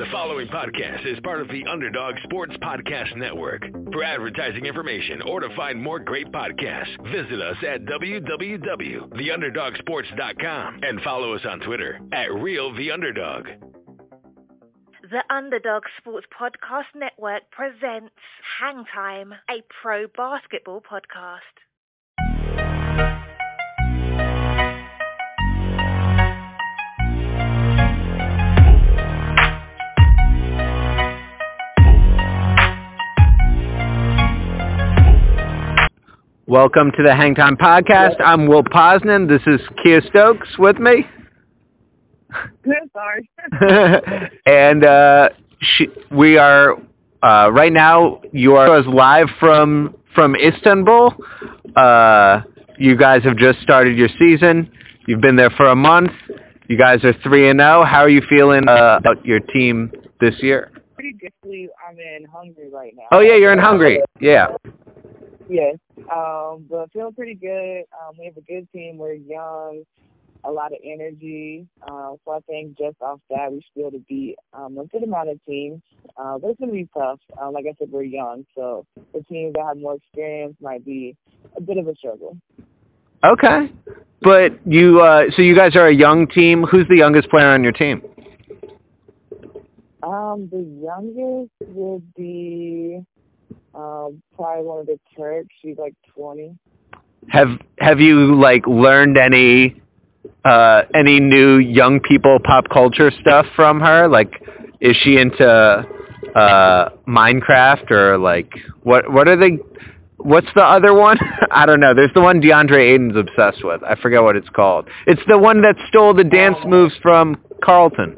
The following podcast is part of the Underdog Sports Podcast Network. For advertising information or to find more great podcasts, visit us at www.theunderdogsports.com and follow us on Twitter at RealTheUnderdog. The Underdog Sports Podcast Network presents Hang Time, a pro basketball podcast. Welcome to the Hang Time Podcast. I'm Will Posnan. This is Kiah Stokes with me. Sorry. and uh, she, we are uh, right now. You are live from from Istanbul. Uh, you guys have just started your season. You've been there for a month. You guys are three and zero. How are you feeling uh, about your team this year? Pretty good. I'm in Hungary right now. Oh yeah, you're in Hungary. Yeah. Yes. Um, but feeling pretty good. Um, we have a good team. We're young, a lot of energy. Uh, so I think just off that, we should be able to beat um, a good amount of teams. Uh, but it's going to be tough. Uh, like I said, we're young, so the teams that have more experience might be a bit of a struggle. Okay. But you, uh, so you guys are a young team. Who's the youngest player on your team? Um, the youngest would be um, probably one of the Turks. She's like 20. Have Have you like learned any uh any new young people pop culture stuff from her? Like, is she into uh Minecraft or like what what are they? What's the other one? I don't know. There's the one DeAndre Ayton's obsessed with. I forget what it's called. It's the one that stole the dance oh. moves from Carlton.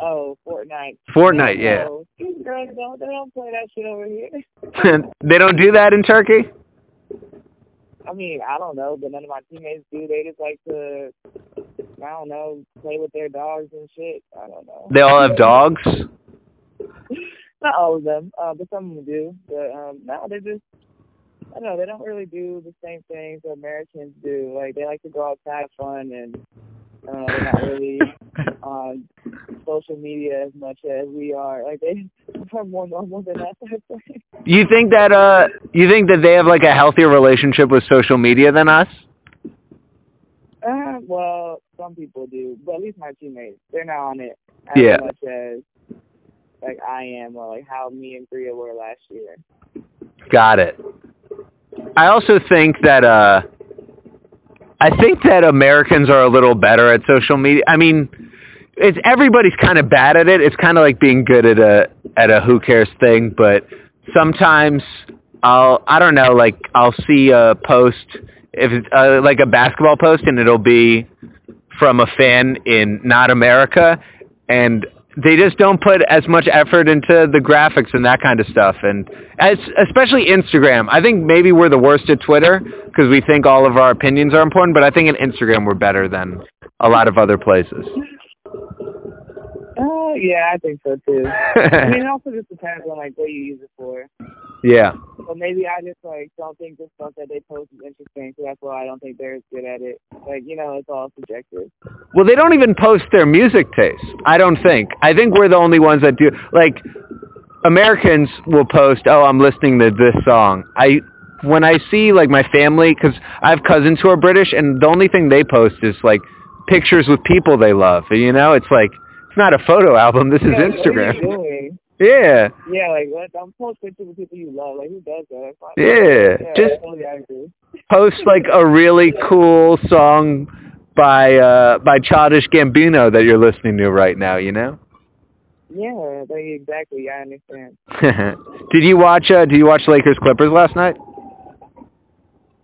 Oh, Fortnite. Fortnite, yeah. Oh, these girls don't they don't play that shit over here. they don't do that in Turkey? I mean, I don't know, but none of my teammates do. They just like to I don't know, play with their dogs and shit. I don't know. They all have dogs? Not all of them, uh, but some of them do. But um no, they just I don't know, they don't really do the same things that Americans do. Like they like to go outside have fun and uh, they're not really on social media as much as we are. Like they are more normal than us. You think that uh, you think that they have like a healthier relationship with social media than us? Uh, well, some people do, but at least my teammates, they're not on it as yeah. much as like I am, or like how me and Bria were last year. Got it. I also think that uh I think that Americans are a little better at social media. I mean, it's everybody's kind of bad at it. It's kind of like being good at a at a who cares thing, but sometimes I'll I don't know, like I'll see a post if it's uh, like a basketball post and it'll be from a fan in not America and they just don't put as much effort into the graphics and that kind of stuff and as especially Instagram. I think maybe we're the worst at Twitter because we think all of our opinions are important, but I think in Instagram we're better than a lot of other places. Uh, yeah, I think so too. I mean, it also just depends on like what you use it for. Yeah. But maybe I just like don't think the stuff that they post is interesting, so that's why I don't think they're as good at it. Like you know, it's all subjective. Well, they don't even post their music taste. I don't think. I think we're the only ones that do. Like Americans will post, "Oh, I'm listening to this song." I when I see like my family, because I have cousins who are British, and the only thing they post is like pictures with people they love. You know, it's like it's not a photo album. This yeah, is Instagram. Yeah. Yeah, like what? I'm post pictures with people you love. Like who does that? Yeah, yeah, just totally post like a really cool song by uh by Childish Gambino that you're listening to right now. You know. Yeah, like, exactly. I understand. did you watch? uh Did you watch Lakers Clippers last night?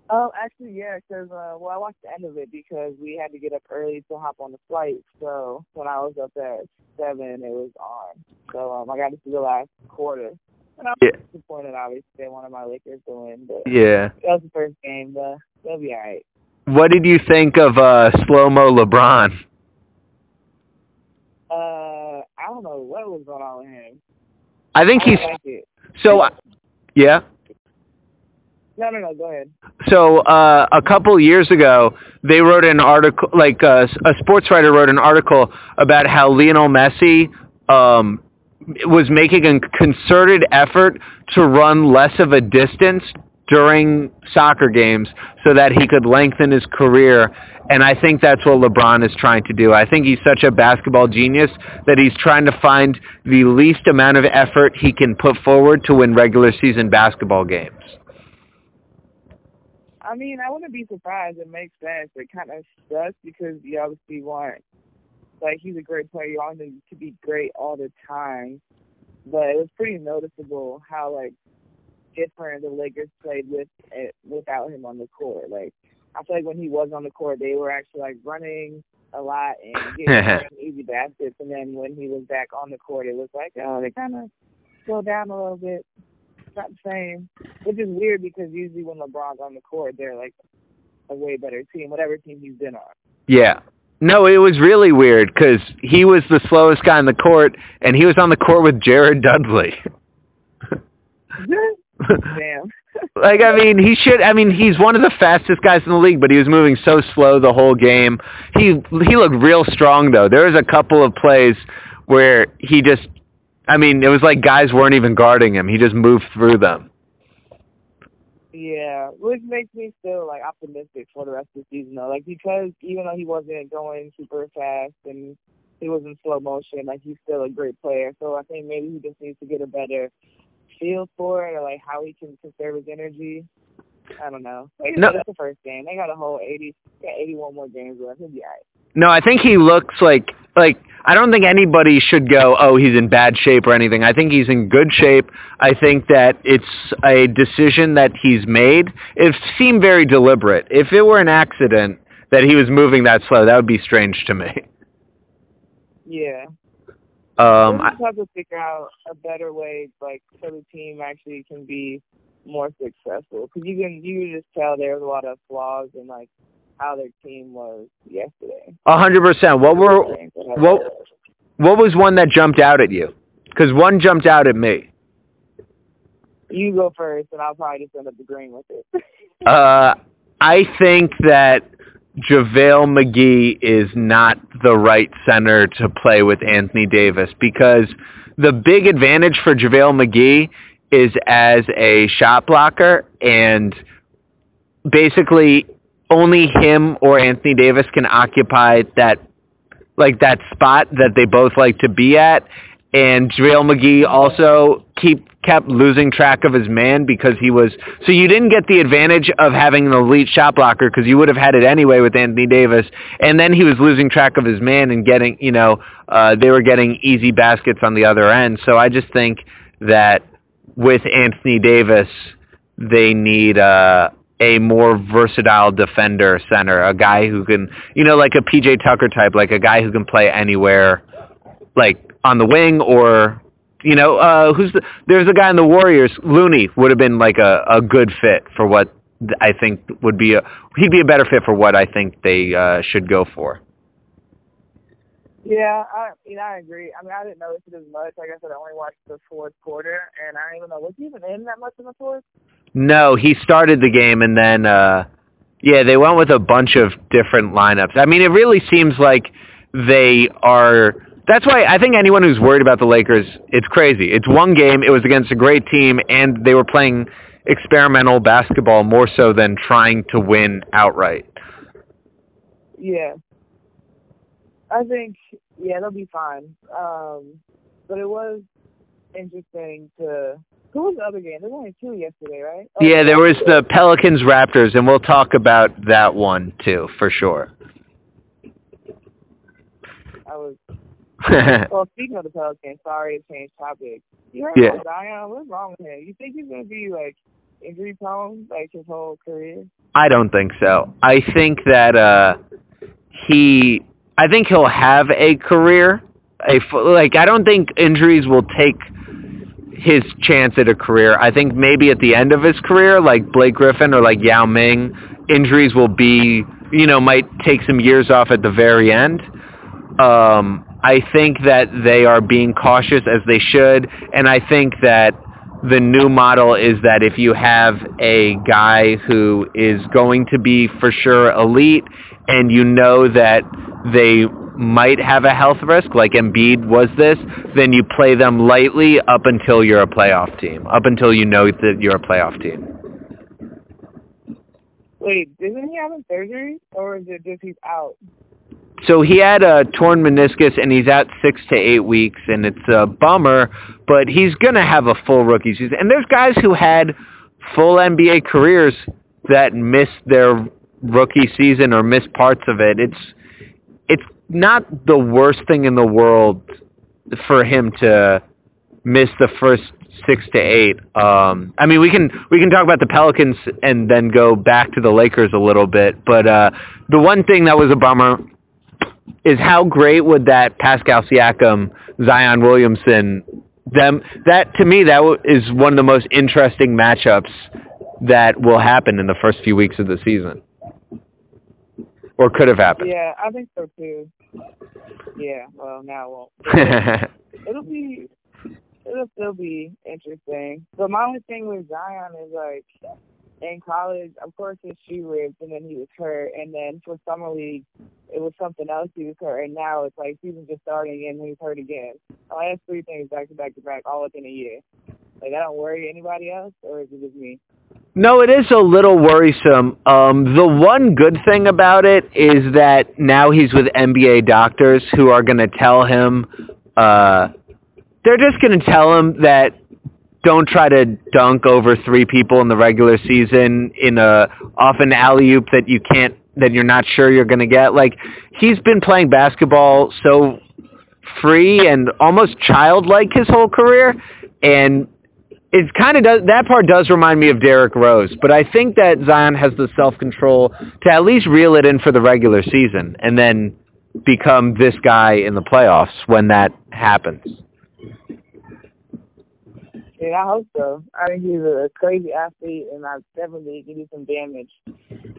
Oh, actually, yeah, because uh, well, I watched the end of it because we had to get up early to hop on the flight. So when I was up at seven, it was on. So um, I got to see the last quarter. And I was yeah. disappointed, obviously, they wanted my Lakers to win, but yeah, that was the first game. But they'll be all right. What did you think of uh, slow mo LeBron? Uh, I don't know what was going on with him. I think I he's like so. Uh, yeah. No, no, no. Go ahead. So uh, a couple years ago, they wrote an article, like uh, a sports writer wrote an article about how Lionel Messi um, was making a concerted effort to run less of a distance during soccer games so that he could lengthen his career. And I think that's what LeBron is trying to do. I think he's such a basketball genius that he's trying to find the least amount of effort he can put forward to win regular season basketball games. I mean, I wouldn't be surprised. It makes sense. It kind of sucks because you obviously want, like, he's a great player. You want him to be great all the time. But it was pretty noticeable how, like, different the Lakers played with it, without him on the court. Like, I feel like when he was on the court, they were actually, like, running a lot and getting easy baskets. And then when he was back on the court, it was like, oh, they kind of slowed down a little bit not the same, which is weird because usually when LeBron's on the court, they're like a way better team, whatever team he's been on. Yeah. No, it was really weird because he was the slowest guy on the court, and he was on the court with Jared Dudley. Damn. like I mean, he should. I mean, he's one of the fastest guys in the league, but he was moving so slow the whole game. He he looked real strong though. There was a couple of plays where he just I mean, it was like guys weren't even guarding him. He just moved through them. Yeah, which makes me still like optimistic for the rest of the season though. Like because even though he wasn't going super fast and he was in slow motion, like he's still a great player. So I think maybe he just needs to get a better feel for it or like how he can conserve his energy. I don't know. Like, no, that's the first game. They got a whole eighty, got eighty-one more games left. He'll be alright. No, I think he looks like like I don't think anybody should go, oh, he's in bad shape or anything. I think he's in good shape. I think that it's a decision that he's made. It seemed very deliberate. If it were an accident that he was moving that slow, that would be strange to me. Yeah. Um, I have to figure out a better way, like, so the team actually can be more successful. Because you can you can just tell there's a lot of flaws and like how their team was yesterday. A hundred percent. What were what what was one that jumped out at you? Because one jumped out at me. You go first, and I'll probably just end up agreeing with it. uh, I think that JaVale McGee is not the right center to play with Anthony Davis because the big advantage for JaVale McGee is as a shot blocker and basically only him or Anthony Davis can occupy that like that spot that they both like to be at. And JaVale McGee also keep kept losing track of his man because he was so you didn't get the advantage of having an elite shot blocker because you would have had it anyway with Anthony Davis and then he was losing track of his man and getting you know uh they were getting easy baskets on the other end so I just think that with Anthony Davis they need uh a more versatile defender center, a guy who can, you know, like a PJ Tucker type, like a guy who can play anywhere, like on the wing or, you know, uh, who's the, there's a guy in the Warriors, Looney would have been like a, a good fit for what I think would be a, he'd be a better fit for what I think they uh, should go for. Yeah, I know I agree. I mean I didn't notice it as much. Like I said, I only watched the fourth quarter, and I don't even know was he even in that much in the fourth. No, he started the game, and then uh yeah, they went with a bunch of different lineups. I mean, it really seems like they are. That's why I think anyone who's worried about the Lakers, it's crazy. It's one game. It was against a great team, and they were playing experimental basketball more so than trying to win outright. Yeah, I think yeah, they'll be fine. Um, but it was interesting to. Who was the other game? There was only two yesterday, right? Oh, yeah, there was the Pelicans Raptors, and we'll talk about that one too for sure. I was. well, speaking of the Pelicans, sorry to change topic. You heard yeah. about Zion? What's wrong with him? You think he's gonna be like injury prone like his whole career? I don't think so. I think that uh he I think he'll have a career. A like I don't think injuries will take his chance at a career. I think maybe at the end of his career, like Blake Griffin or like Yao Ming, injuries will be you know might take some years off at the very end. Um, I think that they are being cautious as they should, and I think that the new model is that if you have a guy who is going to be for sure elite and you know that they might have a health risk, like Embiid was this, then you play them lightly up until you're a playoff team, up until you know that you're a playoff team. Wait, didn't he have a surgery, or is it just he's out? So he had a torn meniscus and he's out six to eight weeks, and it's a bummer. But he's gonna have a full rookie season. And there's guys who had full NBA careers that missed their rookie season or missed parts of it. It's not the worst thing in the world for him to miss the first six to eight. Um, I mean, we can we can talk about the Pelicans and then go back to the Lakers a little bit. But uh, the one thing that was a bummer is how great would that Pascal Siakam, Zion Williamson, them that to me that is one of the most interesting matchups that will happen in the first few weeks of the season, or could have happened. Yeah, I think so too. Yeah, well now it won't. It'll be it'll still be interesting. But my only thing with Zion is like in college, of course, his shoe ripped and then he was hurt, and then for summer league, it was something else he was hurt, and now it's like season just starting and he's hurt again. So I have three things back to back to back all within a year. Like I don't worry anybody else, or is it just me? No, it is a little worrisome. Um, the one good thing about it is that now he's with NBA doctors who are going to tell him, uh, they're just going to tell him that don't try to dunk over three people in the regular season in a off an alley oop that you can't that you're not sure you're going to get. Like he's been playing basketball so free and almost childlike his whole career, and it kind of does that part does remind me of Derrick Rose. But I think that Zion has the self control to at least reel it in for the regular season and then become this guy in the playoffs when that happens. And I hope so. I think he's a crazy athlete, and I definitely can do some damage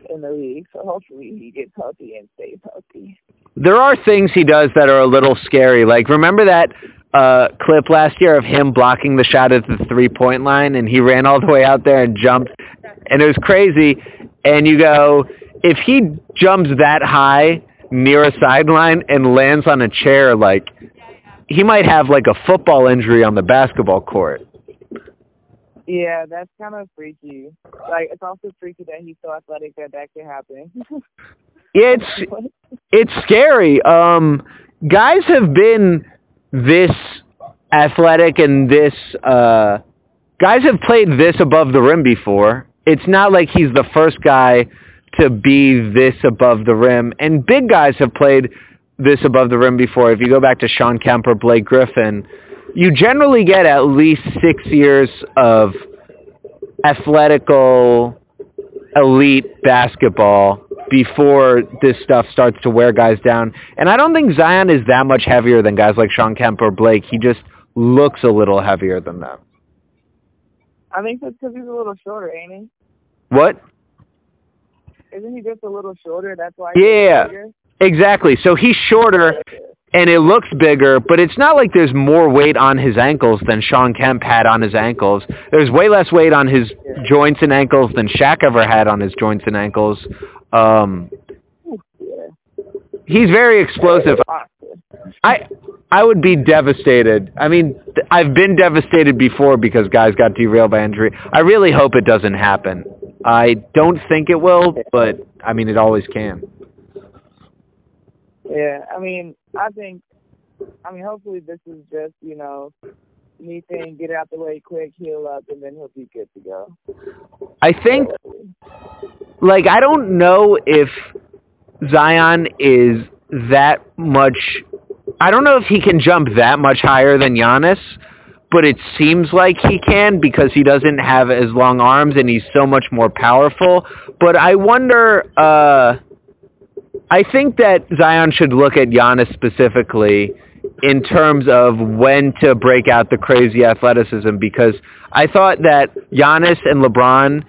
in the league. So hopefully he gets healthy and stays healthy. There are things he does that are a little scary. Like remember that uh clip last year of him blocking the shot at the three point line, and he ran all the way out there and jumped, and it was crazy. And you go, if he jumps that high near a sideline and lands on a chair, like he might have like a football injury on the basketball court. Yeah, that's kind of freaky. Like it's also freaky that he's so athletic that that can happen. it's it's scary. Um, guys have been this athletic and this uh, guys have played this above the rim before. It's not like he's the first guy to be this above the rim, and big guys have played this above the rim before. If you go back to Shawn Kemp or Blake Griffin you generally get at least six years of athletical elite basketball before this stuff starts to wear guys down. And I don't think Zion is that much heavier than guys like Shawn Kemp or Blake. He just looks a little heavier than them. I think that's because he's a little shorter, ain't he? What? Isn't he just a little shorter? That's why. Yeah, exactly. So he's shorter, and it looks bigger, but it's not like there's more weight on his ankles than Shawn Kemp had on his ankles. There's way less weight on his joints and ankles than Shaq ever had on his joints and ankles. Um, he's very explosive. I I would be devastated. I mean, I've been devastated before because guys got derailed by injury. I really hope it doesn't happen. I don't think it will, but I mean, it always can. Yeah, I mean, I think, I mean, hopefully this is just, you know, me saying get out the way quick, heal up, and then he'll be good to go. I think, like, I don't know if Zion is that much. I don't know if he can jump that much higher than Giannis, but it seems like he can because he doesn't have as long arms and he's so much more powerful. But I wonder. uh I think that Zion should look at Giannis specifically in terms of when to break out the crazy athleticism because I thought that Giannis and LeBron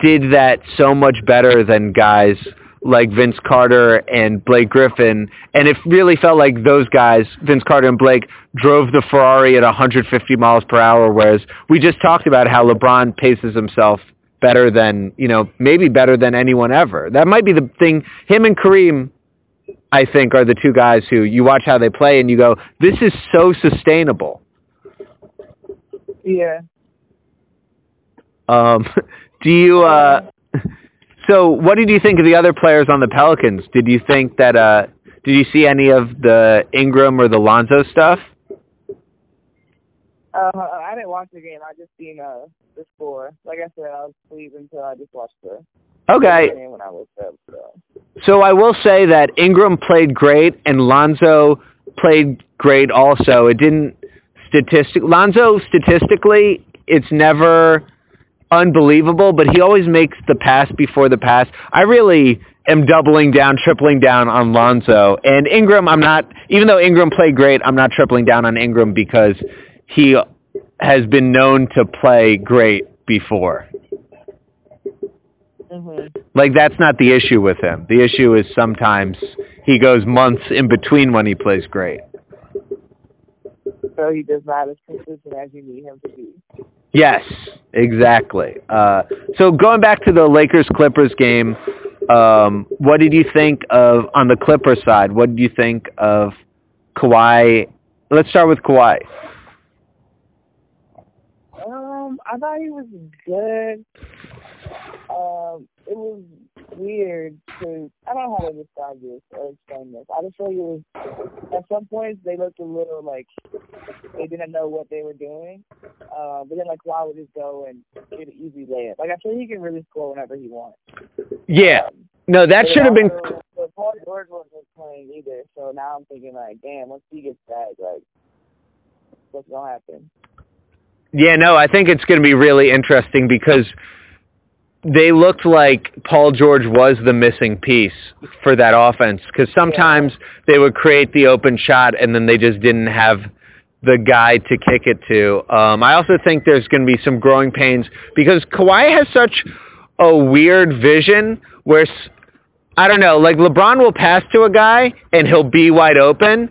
did that so much better than guys like Vince Carter and Blake Griffin, and it really felt like those guys, Vince Carter and Blake, drove the Ferrari at 150 miles per hour, whereas we just talked about how LeBron paces himself better than, you know, maybe better than anyone ever. That might be the thing. Him and Kareem I think, are the two guys who you watch how they play and you go, this is so sustainable. Yeah. Um, do you? Uh, so, what did you think of the other players on the Pelicans? Did you think that? Uh, did you see any of the Ingram or the Lonzo stuff? Uh, I didn't watch the game. I just seen uh, the score. Like I said, I was asleep until I just watched the Okay. game when I woke up. So. So I will say that Ingram played great and Lonzo played great also. It didn't statistic Lonzo statistically it's never unbelievable, but he always makes the pass before the pass. I really am doubling down, tripling down on Lonzo. And Ingram, I'm not even though Ingram played great, I'm not tripling down on Ingram because he has been known to play great before. Mhm. Like that's not the issue with him. The issue is sometimes he goes months in between when he plays great. So he does not as consistent as you need him to be. Yes, exactly. Uh, so going back to the Lakers Clippers game, um, what did you think of on the Clippers side? What did you think of Kawhi? Let's start with Kawhi. Um, I thought he was good. Um, it was weird to I don't know how to describe this or explain this. I just feel like it was at some points they looked a little like they didn't know what they were doing. Uh, but then like why would just go and get an easy layup? Like I feel he can really score whenever he wants. Yeah, Um, no, that should have been. But Paul George wasn't playing either, so now I'm thinking like, damn, once he gets back, like, what's gonna happen? Yeah, no, I think it's going to be really interesting because they looked like Paul George was the missing piece for that offense because sometimes they would create the open shot and then they just didn't have the guy to kick it to. Um, I also think there's going to be some growing pains because Kawhi has such a weird vision where s- I don't know, like LeBron will pass to a guy and he'll be wide open,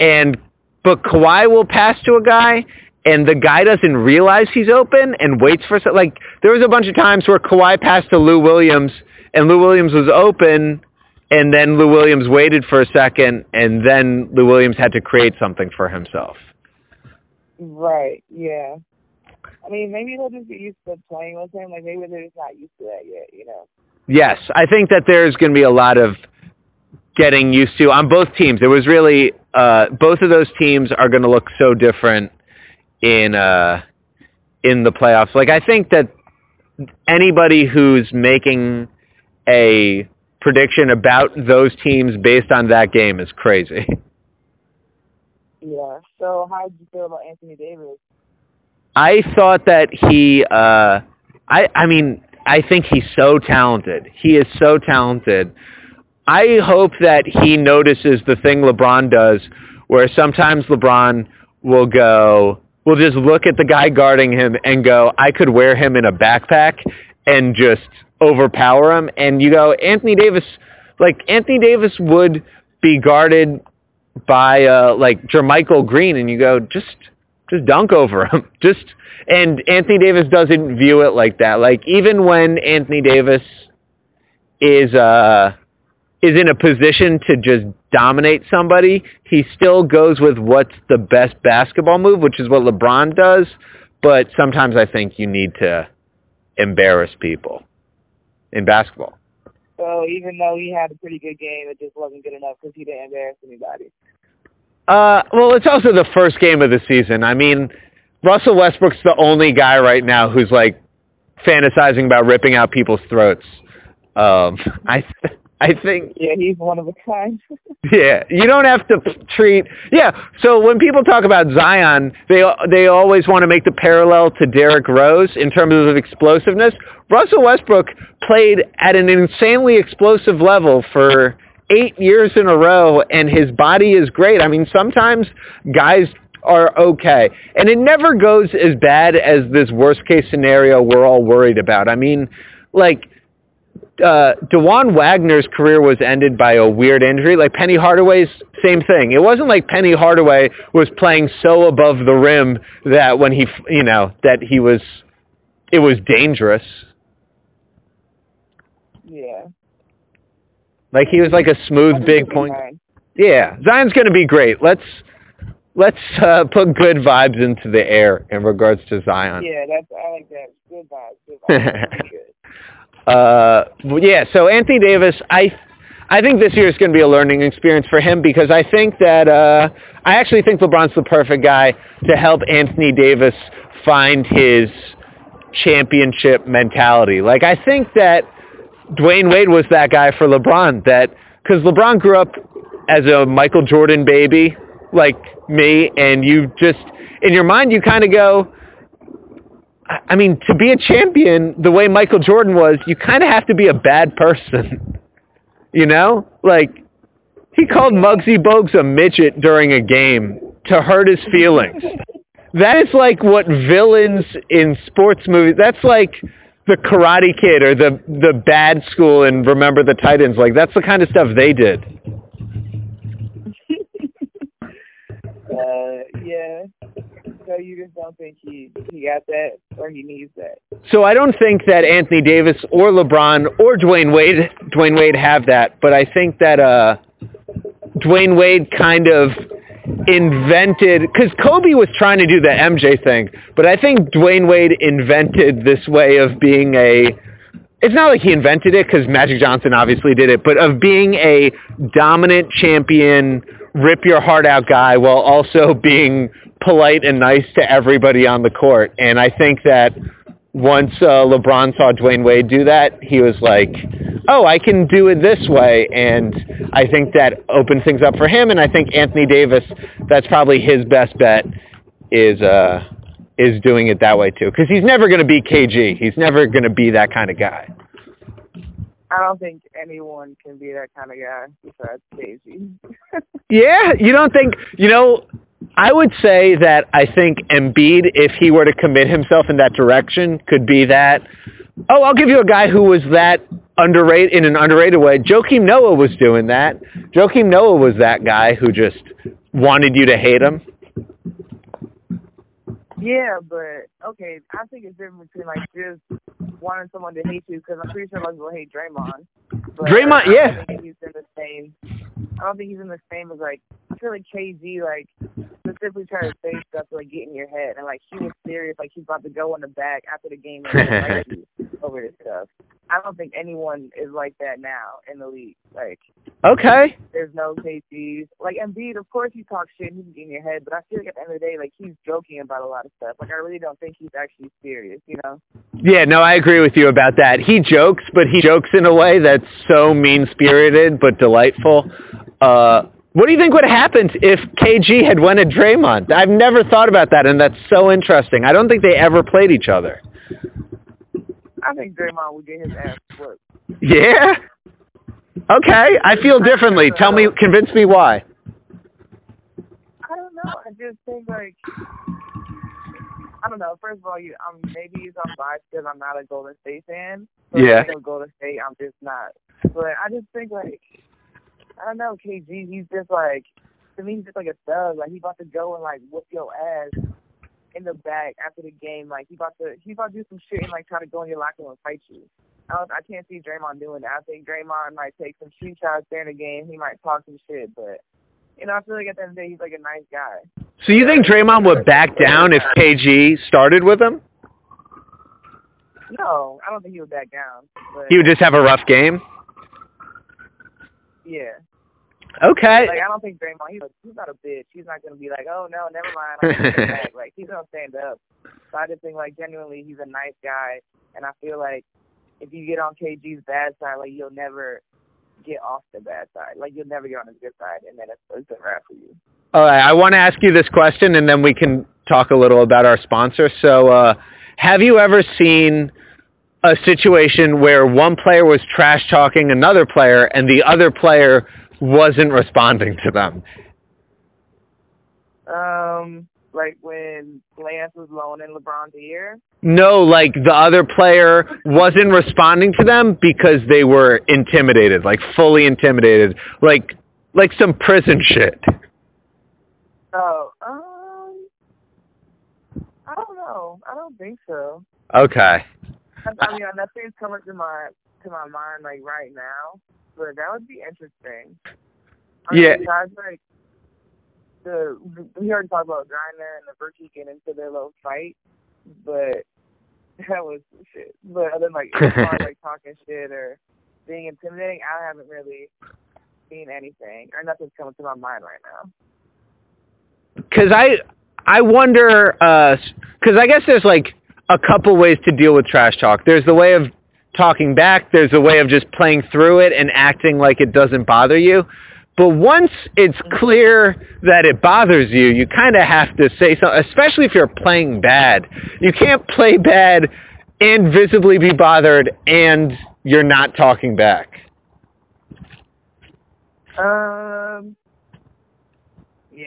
and but Kawhi will pass to a guy and the guy doesn't realize he's open and waits for some, like there was a bunch of times where Kawhi passed to Lou Williams and Lou Williams was open and then Lou Williams waited for a second and then Lou Williams had to create something for himself. Right. Yeah. I mean, maybe they'll just get used to playing with him. Like maybe they're just not used to that yet. You know. Yes, I think that there's going to be a lot of getting used to on both teams. It was really uh, both of those teams are going to look so different in uh, in the playoffs. Like I think that anybody who's making a prediction about those teams based on that game is crazy. Yeah. So how did you feel about Anthony Davis? I thought that he uh I I mean, I think he's so talented. He is so talented. I hope that he notices the thing LeBron does where sometimes LeBron will go will just look at the guy guarding him and go, I could wear him in a backpack and just overpower him and you go, Anthony Davis like Anthony Davis would be guarded by uh like JaMychal Green and you go, just just dunk over him. Just and Anthony Davis doesn't view it like that. Like even when Anthony Davis is uh is in a position to just dominate somebody, he still goes with what's the best basketball move, which is what LeBron does, but sometimes I think you need to embarrass people in basketball. So even though he had a pretty good game, it just wasn't good enough because he didn't embarrass anybody. Uh, well, it's also the first game of the season. I mean, Russell Westbrook's the only guy right now who's like fantasizing about ripping out people's throats. Um, I, I think, Yeah, he's one of a kind. yeah, you don't have to treat, yeah. So when people talk about Zion, they they always want to make the parallel to Derrick Rose in terms of explosiveness. Russell Westbrook played at an insanely explosive level for eight years in a row, and his body is great. I mean, sometimes guys are okay. And it never goes as bad as this worst case scenario we're all worried about. I mean, like, uh, Dajuan Wagner's career was ended by a weird injury. Like Penny Hardaway's, same thing. It wasn't like Penny Hardaway was playing so above the rim that when he, you know, that he was, it was dangerous. yeah. Like he was like a smooth think big point. fine. Yeah, Zion's going to be great. Let's let's uh, put good vibes into the air in regards to Zion. Yeah, that's I like that. Good vibes. Good vibes. Uh, yeah. So Anthony Davis, I I think this year is going to be a learning experience for him because I think that uh, I actually think LeBron's the perfect guy to help Anthony Davis find his championship mentality. Like I think that Dwyane Wade was that guy for LeBron that because LeBron grew up as a Michael Jordan baby like me and you just in your mind you kind of go I mean to be a champion the way Michael Jordan was you kind of have to be a bad person. You know? Like he called Muggsy Bogues a midget during a game to hurt his feelings. That is like what villains in sports movies. That's like the Karate Kid or the the bad school in Remember the Titans. Like that's the kind of stuff they did. uh, yeah. So you just don't think he he got that or he needs that? So I don't think that Anthony Davis or LeBron or Dwyane Wade Dwyane Wade have that, but I think that uh Dwyane Wade kind of invented because Kobe was trying to do the MJ thing, but I think Dwyane Wade invented this way of being a. It's not like he invented it because Magic Johnson obviously did it, but of being a dominant champion, rip your heart out guy while also being polite and nice to everybody on the court. And I think that once uh, LeBron saw Dwyane Wade do that, he was like, oh, I can do it this way. And I think that opened things up for him. And I think Anthony Davis, that's probably his best bet is, uh, is doing it that way too. Because he's never going to be KG. He's never going to be that kind of guy. I don't think anyone can be that kind of guy besides KG. yeah, you don't think, you know, I would say that I think Embiid, if he were to commit himself in that direction, could be that. Oh, I'll give you a guy who was that underrated in an underrated way. Joakim Noah was doing that. Joakim Noah was that guy who just wanted you to hate him. Yeah, but okay, I think it's different between like just wanting someone to hate you because I'm pretty sure of people hate Draymond. But Draymond, I yeah. don't think he's in the same. I don't think he's in the same as like I feel like KG like specifically trying to say stuff to like get in your head and like he was serious like he's about to go in the back after the game and over this stuff. I don't think anyone is like that now in the league. Like Okay. there's no KGs. Like Embiid, of course he talks shit and he can get in your head, but I feel like at the end of the day, like he's joking about a lot of stuff. Like I really don't think he's actually serious, you know? Yeah, no, I agree with you about that. He jokes, but he jokes in a way that's so mean-spirited but delightful. Uh, what do you think would have happened if KG had won at Draymond? I've never thought about that, and that's so interesting. I don't think they ever played each other. I think Draymond would get his ass whooped. Yeah? Okay, I feel differently. Tell me, convince me why. I don't know. I just think like I don't know. First of all, you um maybe it's I'm biased because I'm not a Golden State fan. So Yeah. I think of Golden State, I'm just not. But I just think like I don't know, KG. He's just like to me, he's just like a thug. Like he about to go and like whoop your ass in the back after the game. Like he about to he about to do some shit and like try to go in your locker room and fight you. I don't, I can't see Draymond doing that. I think Draymond might take some cheap shots during the game. He might talk some shit, but you know, I feel like at the end of the day, he's like a nice guy. So you think Draymond would back down if KG started with him? No, I don't think he would back down. But He would just have a rough game? yeah, Okay. like I don't think Draymond. He's, he's not a bitch. He's not gonna be like, oh no, never mind. I'm gonna back. Like he's gonna stand up. So I just think like genuinely, he's a nice guy, and I feel like if you get on KG's bad side, like you'll never get off the bad side. Like you'll never get on his good side, and then it's, it's a wrap for you. All right, I want to ask you this question, and then we can talk a little about our sponsor. So, uh, have you ever seen a situation where one player was trash talking another player, and the other player wasn't responding to them? Um, like when Lance was in LeBron's ear. No, like the other player wasn't responding to them because they were intimidated, like fully intimidated, like like some prison shit. Oh, um, I don't know. I don't think so. Okay. I, mean, nothing's coming to my to my mind like right now, but that would be interesting. I Yeah. Mean, guys, like the we already talked about Griner and the Berkey getting into their little fight, but that was shit. But other than like as far as, like talking shit or being intimidating, I haven't really seen anything or nothing's coming to my mind right now. because I I wonder uh, because I guess there's like a couple ways to deal with trash talk. There's the way of talking back. There's the way of just playing through it and acting like it doesn't bother you. But once it's clear that it bothers you, you kind of have to say something, especially if you're playing bad. You can't play bad and visibly be bothered and you're not talking back. Um.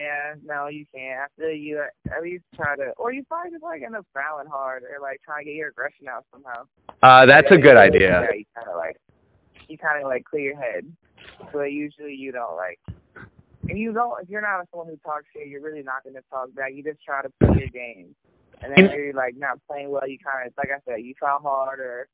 Yeah, no, you can't. After you at least try to, or you probably just like end up fouling hard, or like try to get your aggression out somehow. Uh, that's Yeah, a good idea. Yeah, you kind of like, you kind of like clear your head, but usually you don't like. And you don't, if you're not a someone who talks shit, you're really not going to talk back. You just try to play your game. And then And- you're like not playing well, you kind of, like I said, you foul hard or,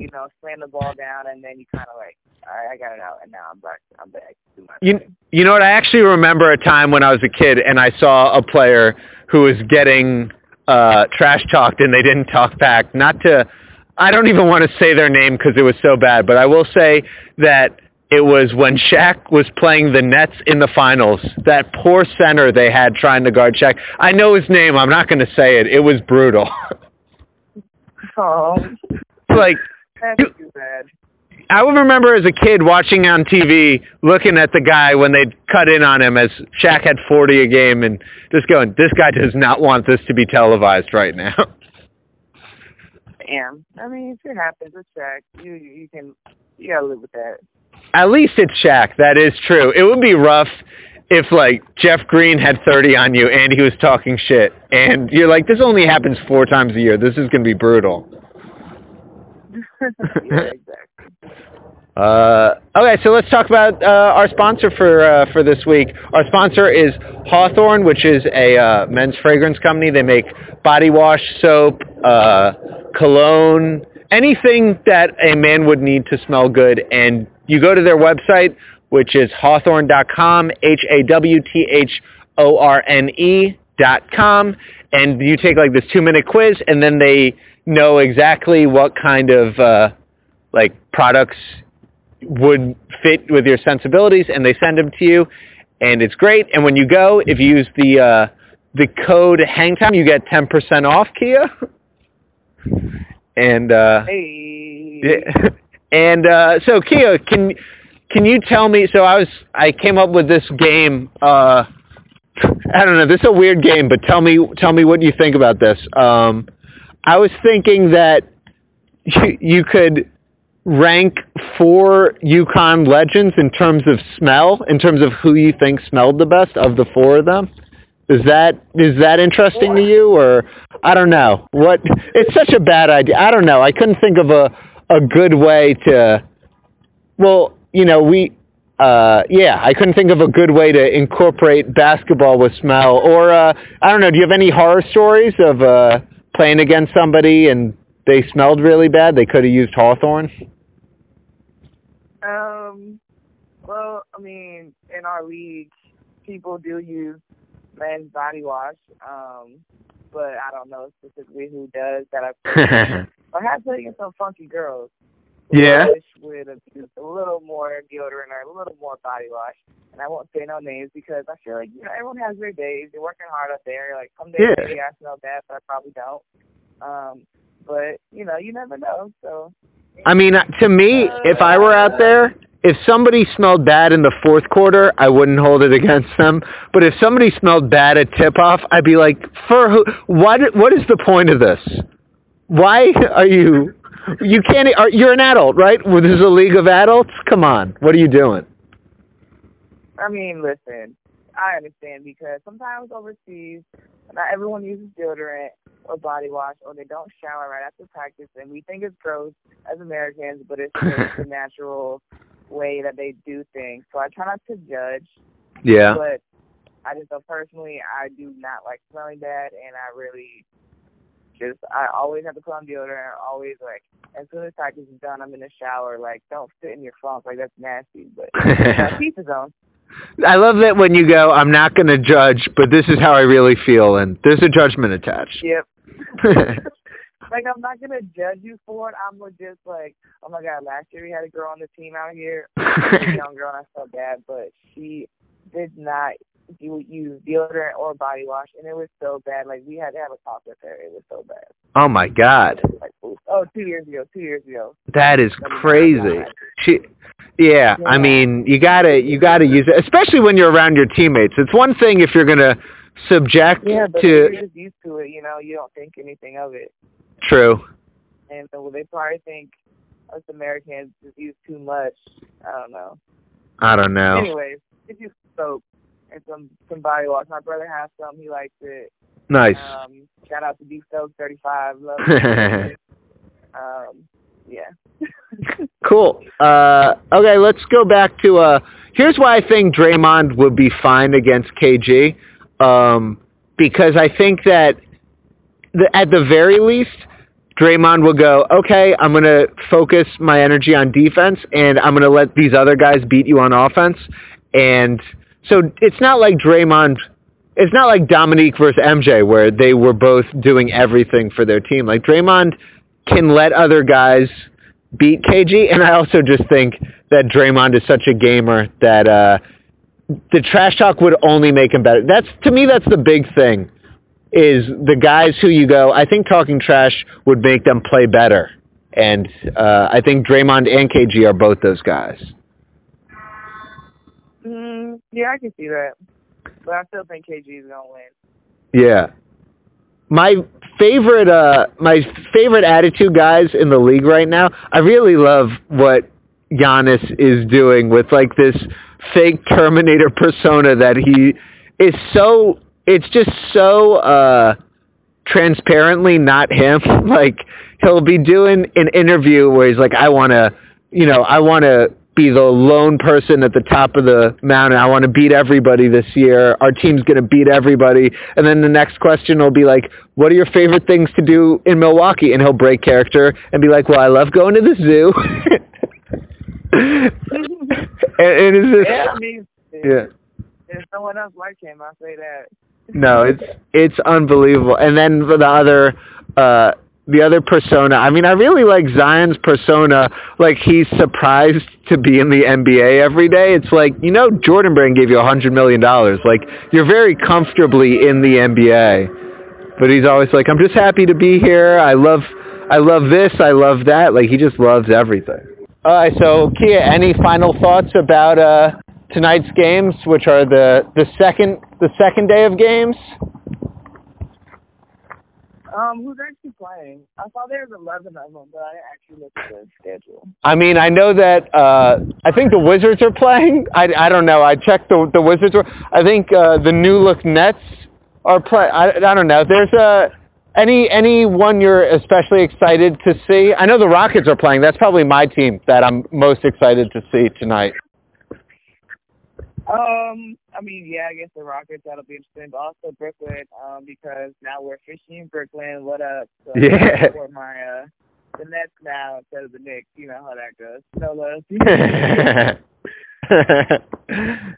you know, slam the ball down, and then you kind of like, all right, I got it out, and now I'm back. I'm back to my You, you know what? I actually remember a time when I was a kid and I saw a player who was getting uh, trash talked and they didn't talk back. Not to, I don't even want to say their name because it was so bad, but I will say that it was when Shaq was playing the Nets in the finals. That poor center they had trying to guard Shaq. I know his name. I'm not going to say it. It was brutal. Oh, like that's too bad. I would remember as a kid watching on TV, looking at the guy when they'd cut in on him as Shaq had 40 a game and just going, this guy does not want this to be televised right now. Damn. I mean, if it happens, it's Shaq. You you can you gotta live with that. At least it's Shaq. That is true. It would be rough if like Jeff Green had 30 on you and he was talking shit and you're like, this only happens four times a year. This is going to be brutal. Yeah, exactly. Uh, okay, so let's talk about uh, our sponsor for uh, for this week. Our sponsor is Hawthorne, which is a uh, men's fragrance company. They make body wash, soap, uh, cologne, anything that a man would need to smell good. And you go to their website, which is hawthorne.com, H-A-W-T-H-O-R-N-E dot com, and you take like this two-minute quiz, and then they know exactly what kind of uh, like products would fit with your sensibilities and they send them to you and it's great and when you go if you use the uh the code hangtime you get 10% off Kiah and uh Hey. yeah. and uh so Kiah can can you tell me so I was I came up with this game uh I don't know this is a weird game but tell me tell me what you think about this um I was thinking that you, could rank four UConn legends in terms of smell, in terms of who you think smelled the best of the four of them? Is that is that interesting to you, or I don't know what? It's such a bad idea. I don't know. I couldn't think of a a good way to. Well, you know, we. Uh, yeah, I couldn't think of a good way to incorporate basketball with smell. Or uh, I don't know. Do you have any horror stories of uh, playing against somebody and they smelled really bad? They could have used Hawthorne. Um. Well, I mean, in our league, people do use men's body wash. Um, but I don't know specifically who does that. I've I have played against some funky girls. Yeah? Would have used a little more deodorant or a little more body wash. And I won't say no names because I feel like you know everyone has their days. You're working hard out there. Like some days Yeah. maybe I smell bad, but I probably don't. Um, but you know, you never know. So I mean, uh, to me, if I were out there, if somebody smelled bad in the fourth quarter, I wouldn't hold it against them. But if somebody smelled bad at tip-off, I'd be like, for who? What? What is the point of this? Why are you? You can't. Are, you're an adult, right? Well, This is a league of adults. Come on, what are you doing? I mean, listen, I understand because sometimes overseas, not everyone uses deodorant or body wash, or they don't shower right after practice, and we think it's gross as Americans, but it's just the natural way that they do things. So I try not to judge, Yeah. but I just know personally, I do not like smelling bad, and I really just, I always have to put on deodorant. Always like, as soon as practice is done, I'm in the shower. Like, don't sit in your funk. Like that's nasty. But his own. I love that when you go, I'm not going to judge, but this is how I really feel, and there's a judgment attached. Yep. like I'm not gonna judge you for it. I'm just like, oh my god, last year we had a girl on the team out here, a young girl, and I felt bad, but she did not do use deodorant or body wash, and it was so bad. Like we had to have a talk with her. It was so bad. Oh my god. Like, oh, two years ago. Two years ago. That is crazy. She. Yeah, Yeah. I mean, you gotta you gotta use it, especially when you're around your teammates. It's one thing if you're gonna subject Yeah, but to you're just used to it. You know, you don't think anything of it, true. and so they probably think us Americans just use too much. I don't know. I don't know. Anyways, if you soap and some some body wash. My brother has some. He likes it. Nice. Um, shout out to Beef Stokes 35. Love it. um, yeah. Cool. Uh, okay, let's go back to. Uh, here's why I think Draymond would be fine against KG, um, because I think that the, at the very least, Draymond will go. Okay, I'm going to focus my energy on defense, and I'm going to let these other guys beat you on offense. And so it's not like Draymond. It's not like Dominique versus MJ where they were both doing everything for their team. Like Draymond can let other guys beat KG, and I also just think that Draymond is such a gamer that uh, the trash talk would only make him better. That's to me, that's the big thing. Is the guys who you go? I think talking trash would make them play better, and uh, I think Draymond and KG are both those guys. Yeah, I can see that. But I still think KG is gonna win. Yeah. My favorite uh my favorite attitude guys in the league right now, I really love what Giannis is doing with like this fake Terminator persona that he is so it's just so uh transparently not him. like he'll be doing an interview where he's like I want to, you know, I want to be the lone person at the top of the mountain. I want to beat everybody this year. Our team's going to beat everybody. And then the next question will be like, what are your favorite things to do in Milwaukee? And he'll break character and be like, well, I love going to the zoo. and, and it's just, Yeah, I mean, yeah. there's no one else like him. I'll say that. No, it's it's unbelievable. And then for the other uh the other persona, I mean I really like Zion's persona, like he's surprised to be in the NBA every day. It's like, you know Jordan Brand gave you a hundred million dollars. Like you're very comfortably in the NBA. But he's always like, I'm just happy to be here. I love I love this, I love that. Like he just loves everything. All right, so Kiah, any final thoughts about uh tonight's games, which are the the second the second day of games? Um, who's actually playing? I saw there was 11 of them, but I didn't actually look at the schedule. I mean, I know that uh I think the Wizards are playing. I, I don't know. I checked the the Wizards. Were, I think uh the New Look Nets are play. I, I don't know. There's a any any one you're especially excited to see? I know the Rockets are playing. That's probably my team that I'm most excited to see tonight. Um, I mean, yeah, I guess the Rockets that'll be interesting, but also Brooklyn, um, because now we're fishing in Brooklyn. What up? So Yeah. For my uh, the Nets now instead of the Knicks. You know how that goes. No love.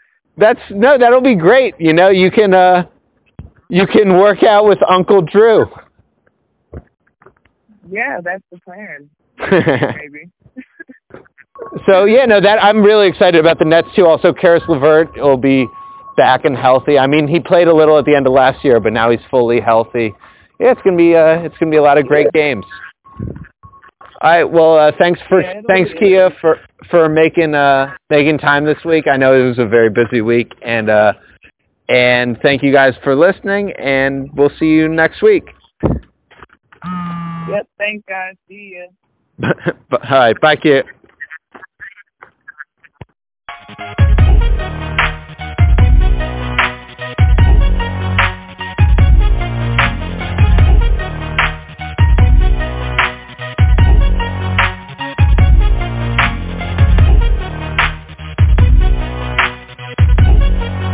That's no, that'll be great. You know, you can uh you can work out with Uncle Drew. yeah, that's the plan. Maybe. So yeah, no, that I'm really excited about the Nets too. Also, Caris LeVert will be back and healthy. I mean, he played a little at the end of last year, but now he's fully healthy. Yeah, it's gonna be uh, it's gonna be a lot of great games. All right, well, uh, thanks for Yeah, thanks Kiah for for making uh making time this week. I know it was a very busy week, and uh and thank you guys for listening. And we'll see you next week. Yep. Thanks, guys. See ya. All right, bye, Kiah. Thank you.